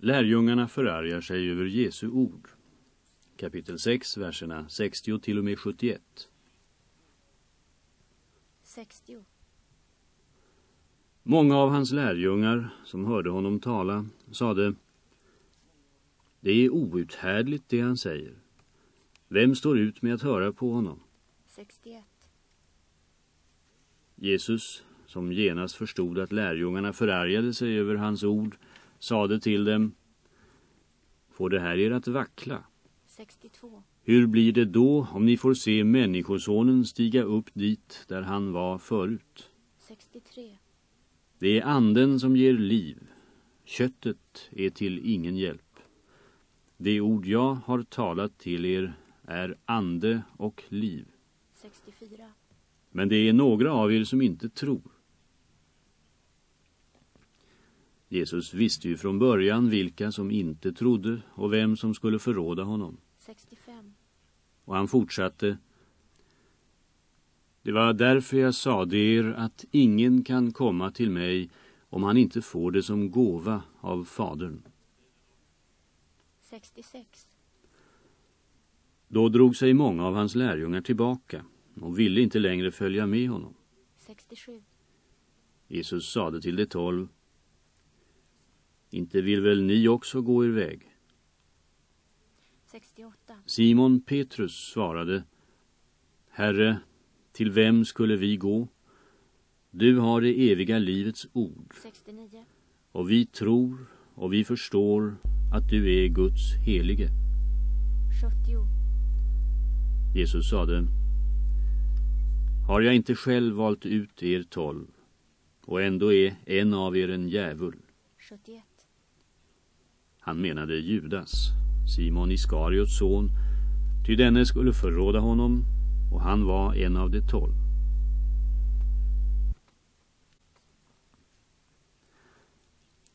Lärjungarna förargar sig över Jesu ord. Kapitel 6, verserna 60 till och med 71. 60. Många av hans lärjungar som hörde honom tala sade Det är outhärdligt det han säger. Vem står ut med att höra på honom? 61. Jesus, som genast förstod att lärjungarna förargade sig över hans ord, sade till dem Får det här er att vackla? 62. Hur blir det då om ni får se människosonen stiga upp dit där han var förut? 63. Det är anden som ger liv. Köttet är till ingen hjälp. Det ord jag har talat till er är ande och liv. 64. Men det är några av er som inte tror. Jesus visste ju från början vilka som inte trodde och vem som skulle förråda honom. 65. Och han fortsatte. Det var därför jag sade er att ingen kan komma till mig om han inte får det som gåva av fadern. 66. Då drog sig många av hans lärjungar tillbaka och ville inte längre följa med honom. 67. Jesus sade till de tolv. Inte vill väl ni också gå er väg? 68. Simon Petrus svarade. Herre, till vem skulle vi gå? Du har det eviga livets ord 69. och vi tror och vi förstår att du är Guds helige. 70. Jesus sade. Har jag inte själv valt ut er tolv och ändå är en av er en djävul? 71. Han menade Judas, Simon Iskariots son, ty denne skulle förråda honom och han var en av de tolv.